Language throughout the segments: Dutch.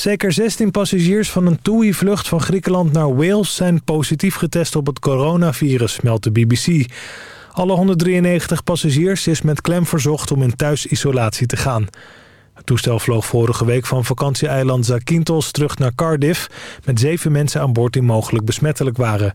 Zeker 16 passagiers van een TUI-vlucht van Griekenland naar Wales... zijn positief getest op het coronavirus, meldt de BBC. Alle 193 passagiers is met klem verzocht om in thuisisolatie te gaan. Het toestel vloog vorige week van vakantieeiland Zakynthos terug naar Cardiff... met zeven mensen aan boord die mogelijk besmettelijk waren.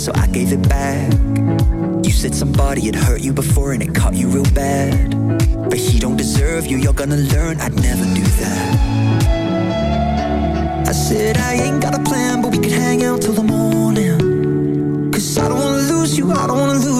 so I gave it back. You said somebody had hurt you before and it caught you real bad. But he don't deserve you, you're gonna learn I'd never do that. I said, I ain't got a plan, but we could hang out till the morning. Cause I don't wanna lose you, I don't wanna lose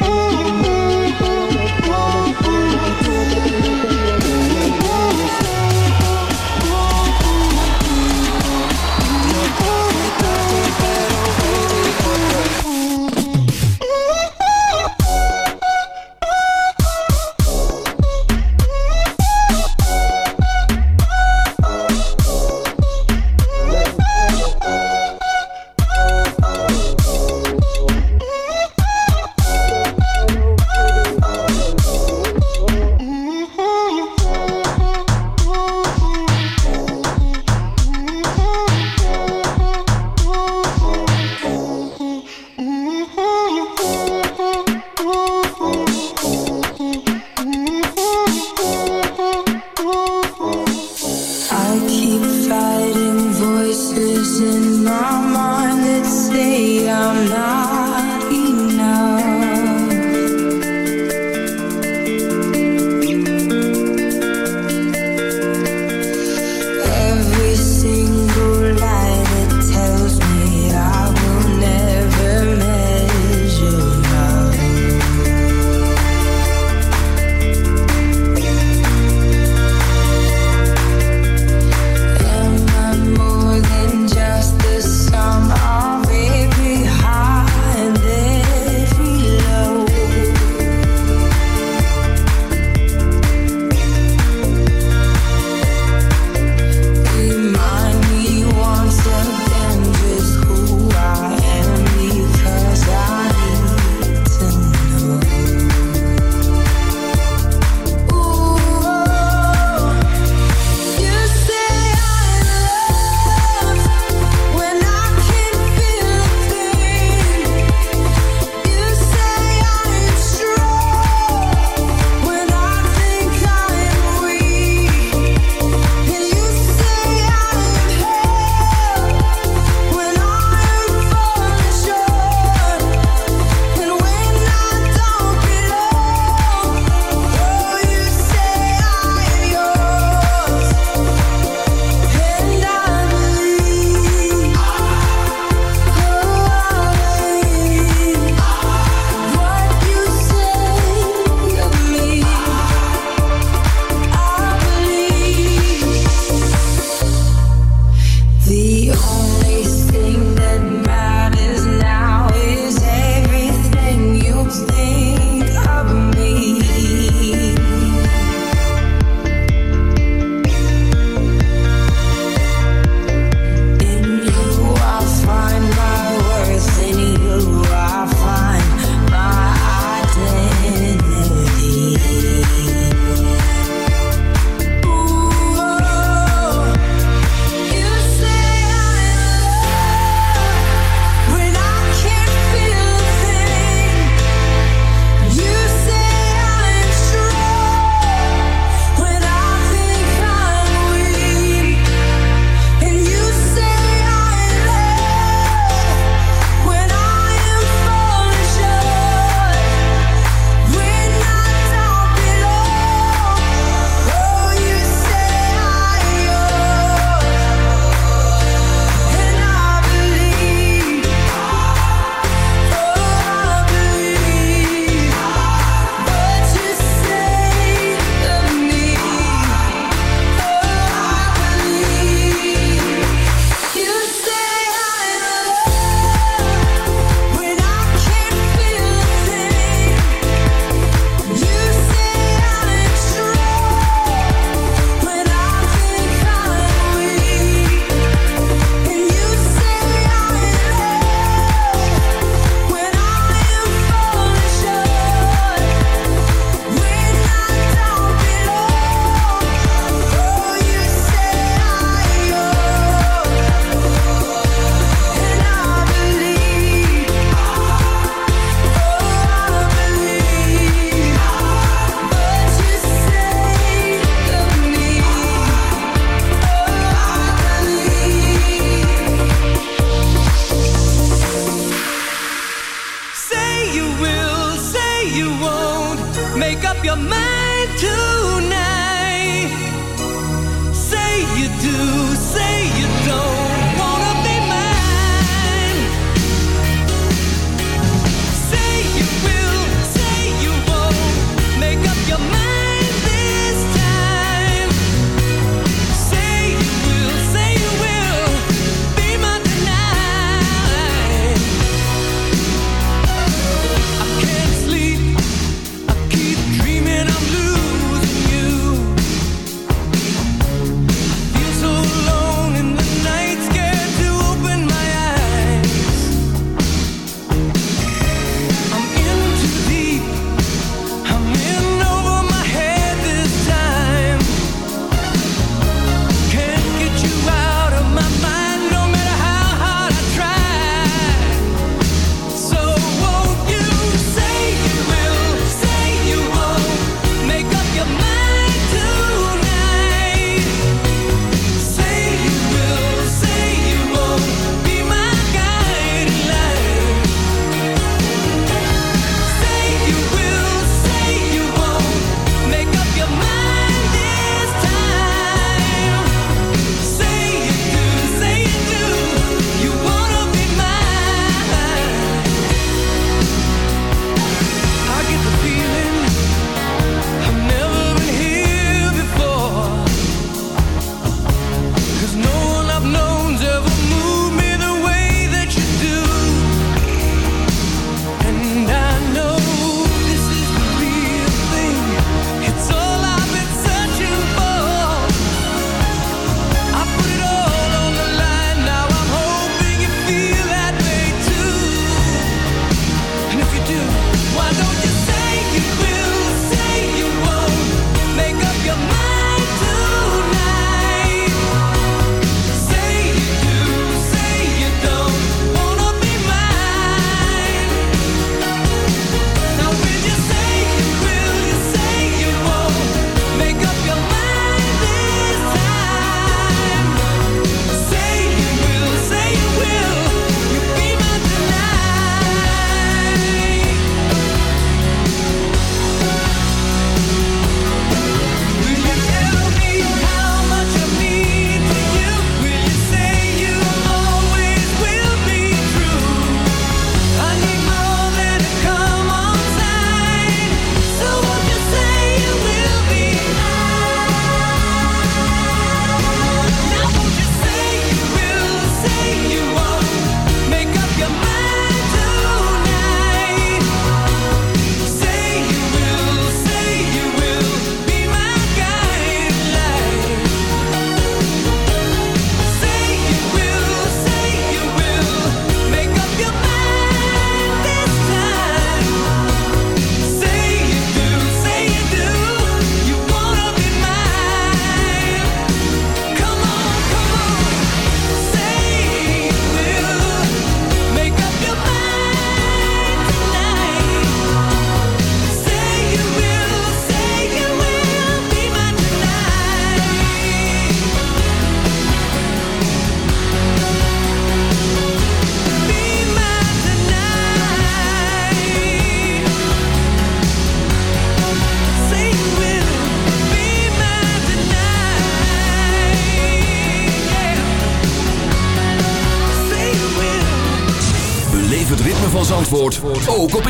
Oh.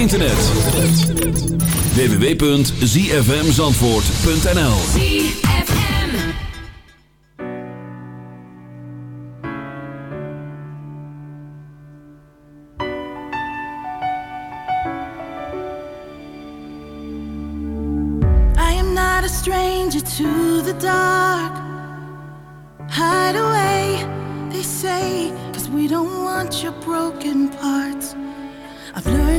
internet. www.zfmzandvoort.nl I am not a stranger to the dark Hide away, they say Cause we don't want your broken part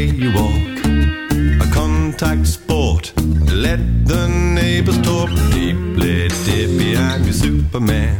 Way you walk. A contact sport. Let the neighbors talk. Deeply dippy, I'm your Superman.